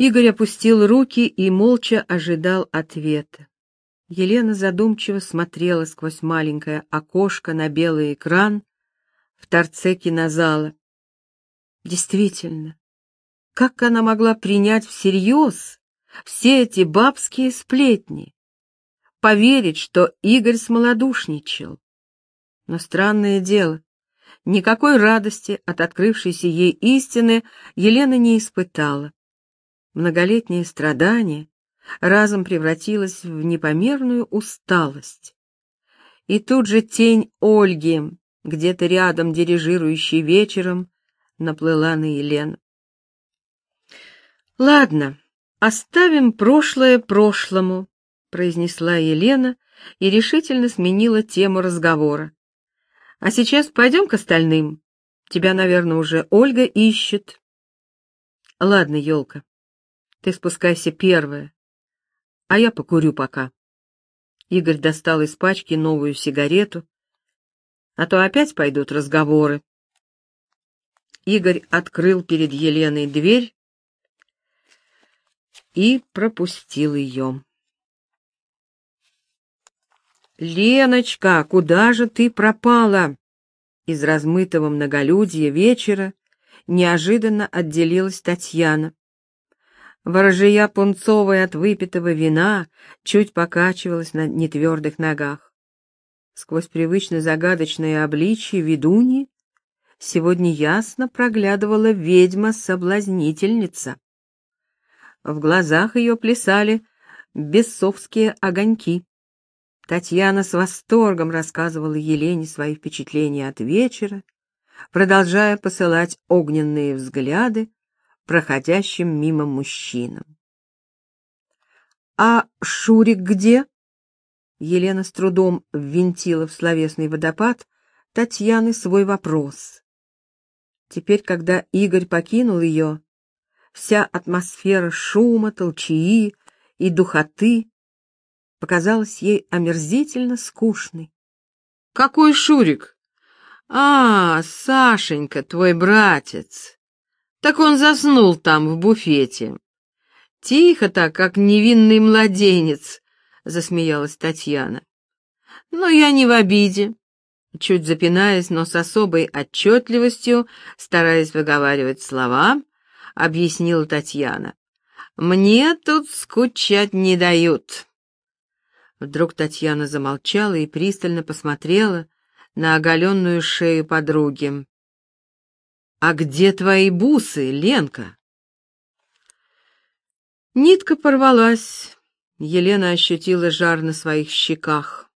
Игорь опустил руки и молча ожидал ответа. Елена задумчиво смотрела сквозь маленькое окошко на белый экран в торце кинозала. Действительно, как она могла принять всерьез все эти бабские сплетни? Поверить, что Игорь смолодушничал? Но странное дело, никакой радости от открывшейся ей истины Елена не испытала. Многолетнее страдание разом превратилось в непомерную усталость. И тут же тень Ольги, где-то рядом дирижирующей вечером, наплыла на Елену. «Ладно, оставим прошлое прошлому», — произнесла Елена и решительно сменила тему разговора. «А сейчас пойдем к остальным. Тебя, наверное, уже Ольга ищет». «Ладно, елка, ты спускайся первая, а я покурю пока. Игорь достал из пачки новую сигарету, а то опять пойдут разговоры. Игорь открыл перед Еленой дверь и пропустил ее. «Леночка, куда же ты пропала?» Из размытого многолюдья вечера неожиданно отделилась Татьяна. Ворожья пунцовая от выпитого вина чуть покачивалась на нетвердых ногах. Сквозь привычно загадочное обличье ведуньи сегодня ясно проглядывала ведьма-соблазнительница. В глазах ее плясали бесовские огоньки. Татьяна с восторгом рассказывала Елене свои впечатления от вечера, продолжая посылать огненные взгляды проходящим мимо мужчинам. «А Шурик где?» Елена с трудом ввинтила в словесный водопад Татьяны свой вопрос. Теперь, когда Игорь покинул ее, вся атмосфера шума, толчии и духоты показалась ей омерзительно скучной. «Какой Шурик?» «А, Сашенька, твой братец. Так он заснул там, в буфете. Тихо так, как невинный младенец, засмеялась Татьяна. Но я не в обиде. Чуть запинаясь, но с особой отчетливостью, стараясь выговаривать слова, объяснила Татьяна. Мне тут скучать не дают. Вдруг Татьяна замолчала и пристально посмотрела на оголенную шею подруги. «А где твои бусы, Ленка?» Нитка порвалась. Елена ощутила жар на своих щеках.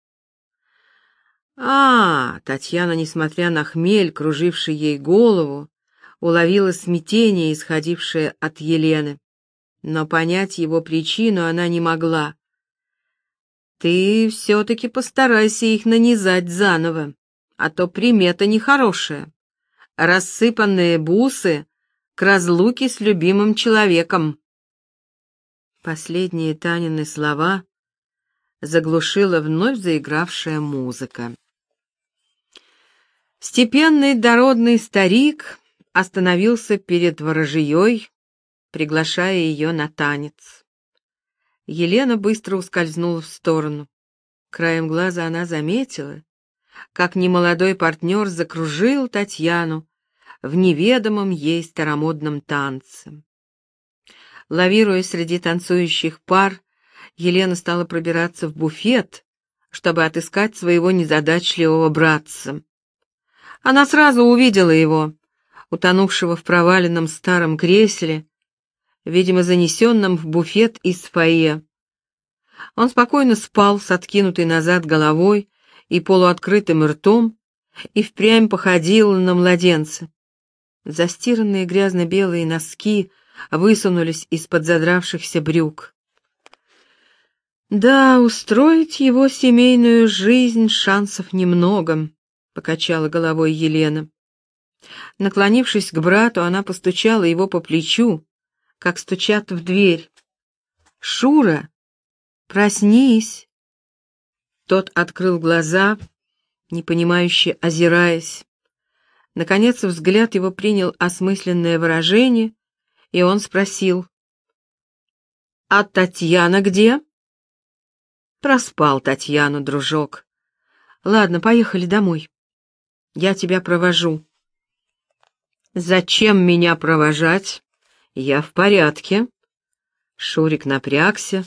А, Татьяна, несмотря на хмель, круживший ей голову, уловила смятение, исходившее от Елены. Но понять его причину она не могла. «Ты все-таки постарайся их нанизать заново, а то примета нехорошая» рассыпанные бусы к разлуке с любимым человеком. Последние Танины слова заглушила вновь заигравшая музыка. Степенный дородный старик остановился перед ворожьей, приглашая ее на танец. Елена быстро ускользнула в сторону. Краем глаза она заметила, как немолодой партнер закружил Татьяну в неведомом ей старомодном танце. Лавируя среди танцующих пар, Елена стала пробираться в буфет, чтобы отыскать своего незадачливого братца. Она сразу увидела его, утонувшего в проваленном старом кресле, видимо, занесенном в буфет из фойе. Он спокойно спал с откинутой назад головой и полуоткрытым ртом, и впрямь походил на младенца. Застиранные грязно-белые носки высунулись из-под задравшихся брюк. «Да, устроить его семейную жизнь шансов немного», — покачала головой Елена. Наклонившись к брату, она постучала его по плечу, как стучат в дверь. «Шура, проснись!» Тот открыл глаза, непонимающе озираясь. Наконец взгляд его принял осмысленное выражение, и он спросил. А Татьяна где? Проспал Татьяну, дружок. Ладно, поехали домой. Я тебя провожу. Зачем меня провожать? Я в порядке. Шурик напрягся,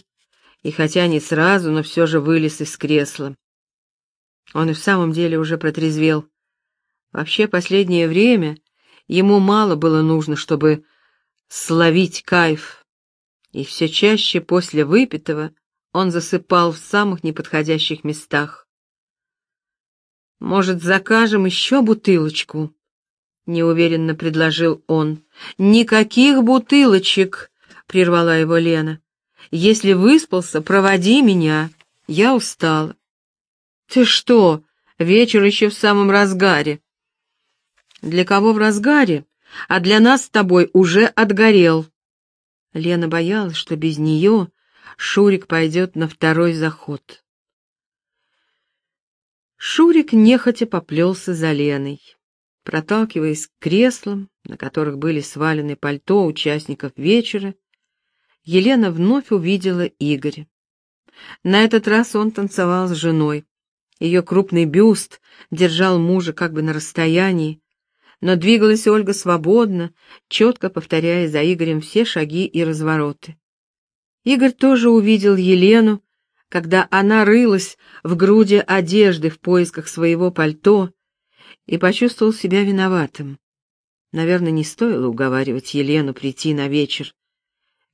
и хотя не сразу, но все же вылез из кресла. Он и в самом деле уже протрезвел. Вообще, последнее время ему мало было нужно, чтобы словить кайф, и все чаще после выпитого он засыпал в самых неподходящих местах. «Может, закажем еще бутылочку?» — неуверенно предложил он. «Никаких бутылочек!» — прервала его Лена. «Если выспался, проводи меня. Я устала». «Ты что, вечер еще в самом разгаре?» «Для кого в разгаре? А для нас с тобой уже отгорел». Лена боялась, что без нее Шурик пойдет на второй заход. Шурик нехотя поплелся за Леной. Проталкиваясь к креслам, на которых были свалены пальто участников вечера, Елена вновь увидела Игоря. На этот раз он танцевал с женой. Ее крупный бюст держал мужа как бы на расстоянии, но двигалась Ольга свободно, четко повторяя за Игорем все шаги и развороты. Игорь тоже увидел Елену, когда она рылась в груди одежды в поисках своего пальто, и почувствовал себя виноватым. Наверное, не стоило уговаривать Елену прийти на вечер,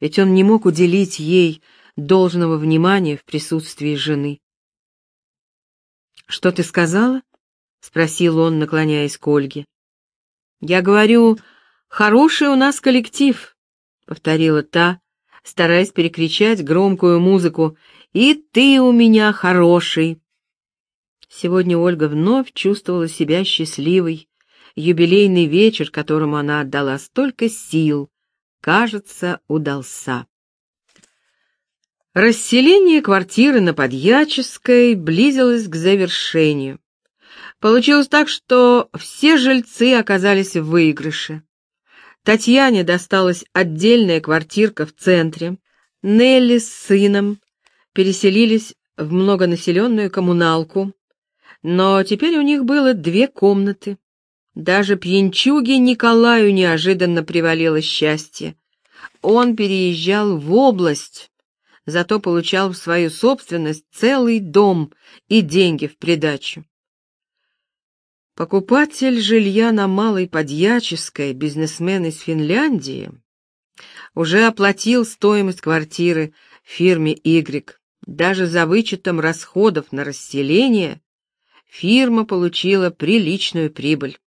ведь он не мог уделить ей должного внимания в присутствии жены. «Что ты сказала?» — спросил он, наклоняясь к Ольге. «Я говорю, хороший у нас коллектив», — повторила та, стараясь перекричать громкую музыку. «И ты у меня хороший!» Сегодня Ольга вновь чувствовала себя счастливой. Юбилейный вечер, которому она отдала столько сил, кажется, удался. Расселение квартиры на Подьяческой близилось к завершению. Получилось так, что все жильцы оказались в выигрыше. Татьяне досталась отдельная квартирка в центре. Нелли с сыном переселились в многонаселенную коммуналку, но теперь у них было две комнаты. Даже пьянчуге Николаю неожиданно привалило счастье. Он переезжал в область, зато получал в свою собственность целый дом и деньги в придачу. Покупатель жилья на Малой Подьяческой, бизнесмен из Финляндии, уже оплатил стоимость квартиры фирме Y. Даже за вычетом расходов на расселение фирма получила приличную прибыль.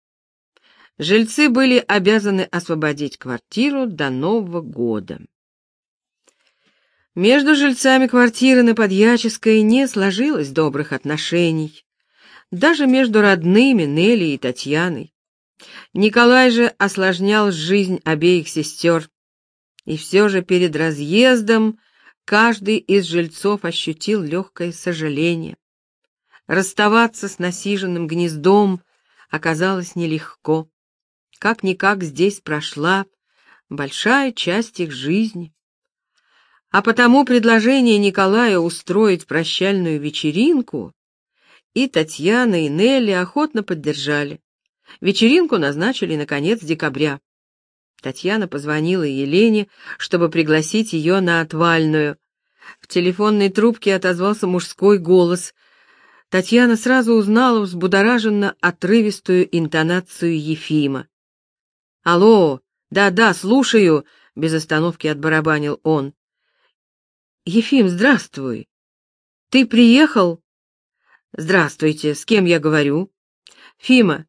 Жильцы были обязаны освободить квартиру до Нового года. Между жильцами квартиры на Подьяческой не сложилось добрых отношений даже между родными Нелли и Татьяной. Николай же осложнял жизнь обеих сестер. И все же перед разъездом каждый из жильцов ощутил легкое сожаление. Расставаться с насиженным гнездом оказалось нелегко. Как-никак здесь прошла большая часть их жизни. А потому предложение Николая устроить прощальную вечеринку и Татьяна, и Нелли охотно поддержали. Вечеринку назначили на конец декабря. Татьяна позвонила Елене, чтобы пригласить ее на отвальную. В телефонной трубке отозвался мужской голос. Татьяна сразу узнала взбудораженно отрывистую интонацию Ефима. «Алло, да-да, слушаю», — без остановки отбарабанил он. «Ефим, здравствуй. Ты приехал?» «Здравствуйте, с кем я говорю?» «Фима,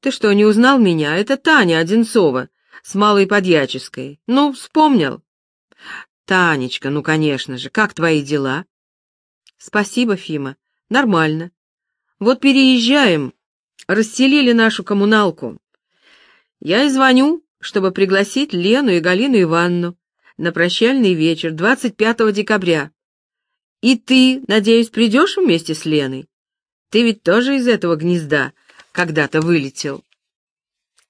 ты что, не узнал меня? Это Таня Одинцова, с Малой Подьяческой. Ну, вспомнил?» «Танечка, ну, конечно же, как твои дела?» «Спасибо, Фима, нормально. Вот переезжаем, расселили нашу коммуналку. Я и звоню, чтобы пригласить Лену и Галину Ивановну на прощальный вечер 25 декабря. И ты, надеюсь, придешь вместе с Леной? Ты ведь тоже из этого гнезда когда-то вылетел.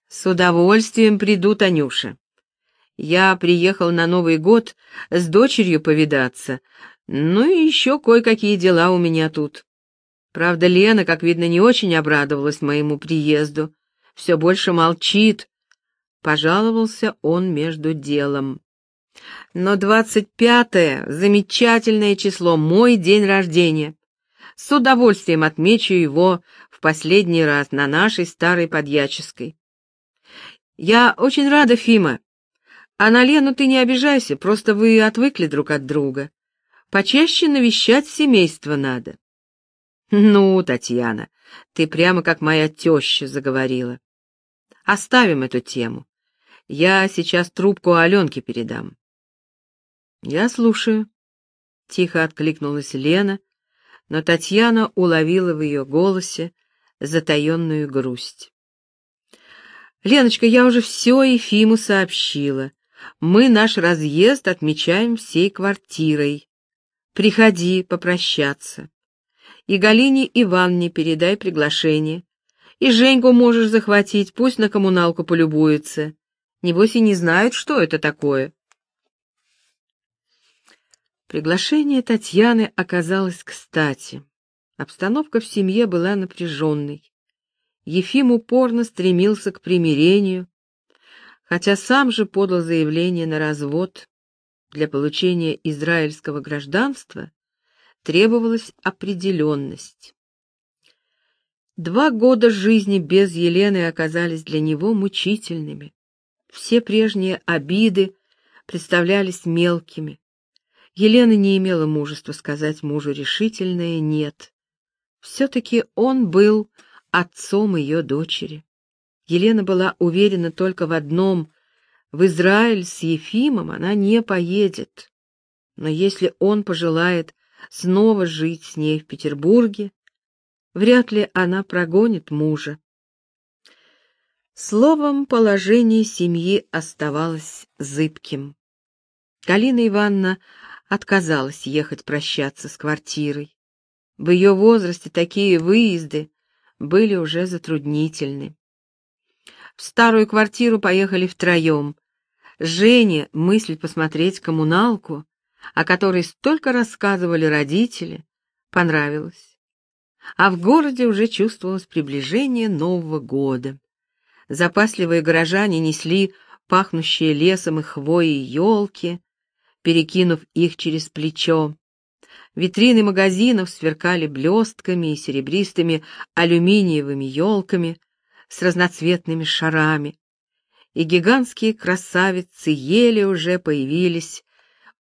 С удовольствием приду, Танюша. Я приехал на Новый год с дочерью повидаться, ну и еще кое-какие дела у меня тут. Правда, Лена, как видно, не очень обрадовалась моему приезду. Все больше молчит. Пожаловался он между делом. Но двадцать пятое — замечательное число, мой день рождения. С удовольствием отмечу его в последний раз на нашей старой подьяческой. Я очень рада, Фима. А на Лену ты не обижайся, просто вы отвыкли друг от друга. Почаще навещать семейство надо. Ну, Татьяна, ты прямо как моя теща заговорила. Оставим эту тему. Я сейчас трубку Аленке передам. Я слушаю. Тихо откликнулась Лена, но Татьяна уловила в ее голосе затаенную грусть. «Леночка, я уже все Ефиму сообщила. Мы наш разъезд отмечаем всей квартирой. Приходи попрощаться. И Галине Ивановне передай приглашение. И Женьку можешь захватить, пусть на коммуналку полюбуется. Небось и не знают, что это такое. Приглашение Татьяны оказалось кстати. Обстановка в семье была напряженной. Ефим упорно стремился к примирению, хотя сам же подал заявление на развод. Для получения израильского гражданства требовалась определенность. Два года жизни без Елены оказались для него мучительными. Все прежние обиды представлялись мелкими. Елена не имела мужества сказать мужу решительное «нет». Все-таки он был отцом ее дочери. Елена была уверена только в одном — в Израиль с Ефимом она не поедет. Но если он пожелает снова жить с ней в Петербурге, вряд ли она прогонит мужа. Словом, положение семьи оставалось зыбким. Галина Ивановна отказалась ехать прощаться с квартирой. В ее возрасте такие выезды были уже затруднительны. В старую квартиру поехали втроем. Жене мысль посмотреть коммуналку о которой столько рассказывали родители, понравилось. А в городе уже чувствовалось приближение Нового года. Запасливые горожане несли пахнущие лесом и хвоей елки, перекинув их через плечо. Витрины магазинов сверкали блестками и серебристыми алюминиевыми елками с разноцветными шарами, и гигантские красавицы еле уже появились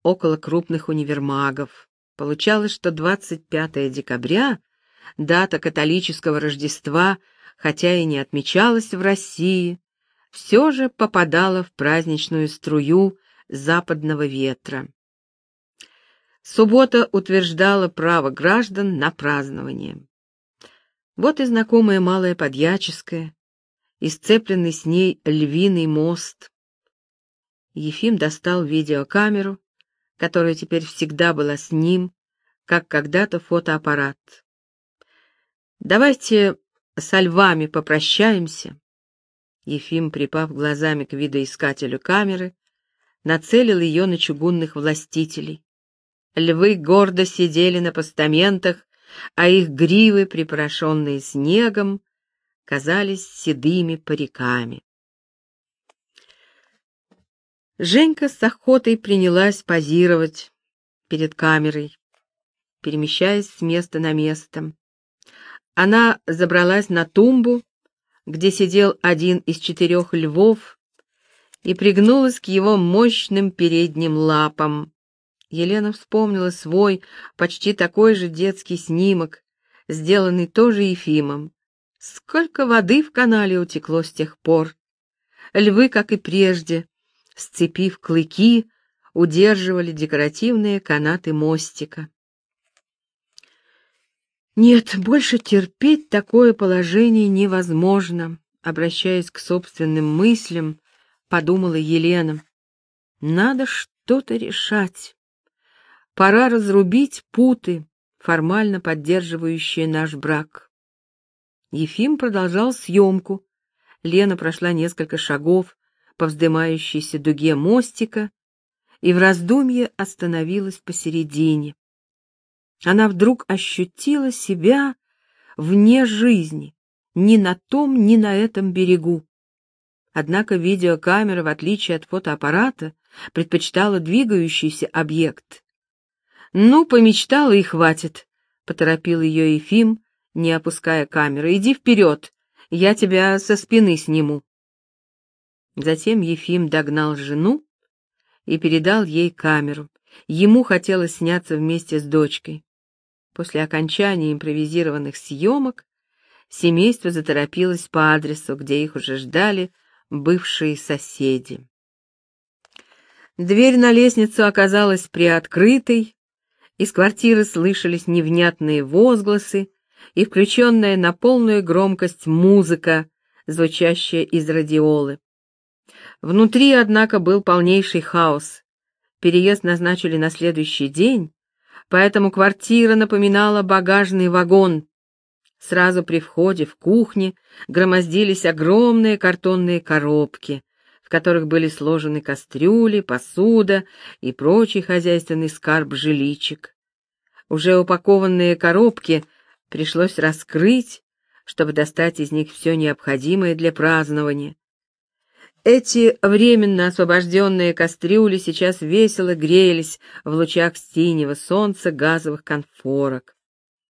около крупных универмагов. Получалось, что 25 декабря, дата католического Рождества, хотя и не отмечалась в России, все же попадала в праздничную струю западного ветра. Суббота утверждала право граждан на празднование. Вот и знакомая малая подьяческая, и сцепленный с ней львиный мост. Ефим достал видеокамеру которая теперь всегда была с ним, как когда-то фотоаппарат. «Давайте со львами попрощаемся». Ефим, припав глазами к видоискателю камеры, нацелил ее на чугунных властителей. Львы гордо сидели на постаментах, а их гривы, припорошенные снегом, казались седыми париками. Женька с охотой принялась позировать перед камерой, перемещаясь с места на место. Она забралась на тумбу, где сидел один из четырех львов, и пригнулась к его мощным передним лапам. Елена вспомнила свой, почти такой же детский снимок, сделанный тоже Ефимом. Сколько воды в канале утекло с тех пор. Львы, как и прежде, сцепив клыки, удерживали декоративные канаты мостика. Нет, больше терпеть такое положение невозможно, обращаясь к собственным мыслям, подумала Елена. Надо что-то решать. Пора разрубить путы, формально поддерживающие наш брак. Ефим продолжал съемку. Лена прошла несколько шагов, по вздымающейся дуге мостика и в раздумье остановилась посередине. Она вдруг ощутила себя вне жизни, ни на том, ни на этом берегу. Однако видеокамера, в отличие от фотоаппарата, предпочитала двигающийся объект. «Ну, помечтала и хватит», — поторопил ее Ефим, не опуская камеры. «Иди вперед, я тебя со спины сниму». Затем Ефим догнал жену и передал ей камеру. Ему хотелось сняться вместе с дочкой. После окончания импровизированных съемок семейство заторопилось по адресу, где их уже ждали бывшие соседи. Дверь на лестницу оказалась приоткрытой, из квартиры слышались невнятные возгласы и включенная на полную громкость музыка, звучащая из радиолы. Внутри, однако, был полнейший хаос. Переезд назначили на следующий день, поэтому квартира напоминала багажный вагон. Сразу при входе в кухне громоздились огромные картонные коробки, в которых были сложены кастрюли, посуда и прочий хозяйственный скарб жиличек. Уже упакованные коробки пришлось раскрыть, чтобы достать из них все необходимое для празднования. Эти временно освобожденные кастрюли сейчас весело грелись в лучах синего солнца газовых конфорок.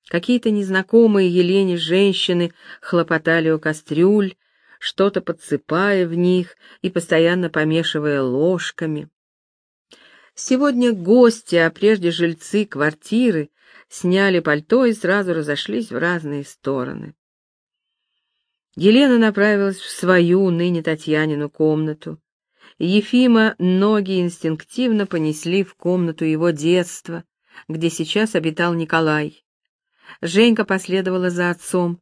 Какие-то незнакомые Елене женщины хлопотали у кастрюль, что-то подсыпая в них и постоянно помешивая ложками. Сегодня гости, а прежде жильцы квартиры, сняли пальто и сразу разошлись в разные стороны. Елена направилась в свою, ныне Татьянину, комнату. Ефима ноги инстинктивно понесли в комнату его детства, где сейчас обитал Николай. Женька последовала за отцом.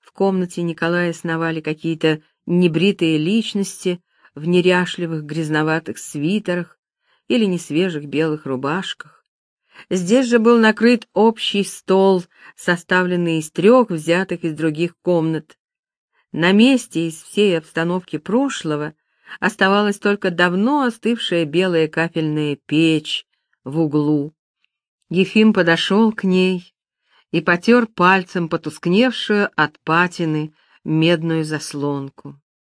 В комнате Николая сновали какие-то небритые личности в неряшливых грязноватых свитерах или несвежих белых рубашках. Здесь же был накрыт общий стол, составленный из трех взятых из других комнат. На месте из всей обстановки прошлого оставалась только давно остывшая белая кафельная печь в углу. Ефим подошел к ней и потер пальцем потускневшую от патины медную заслонку.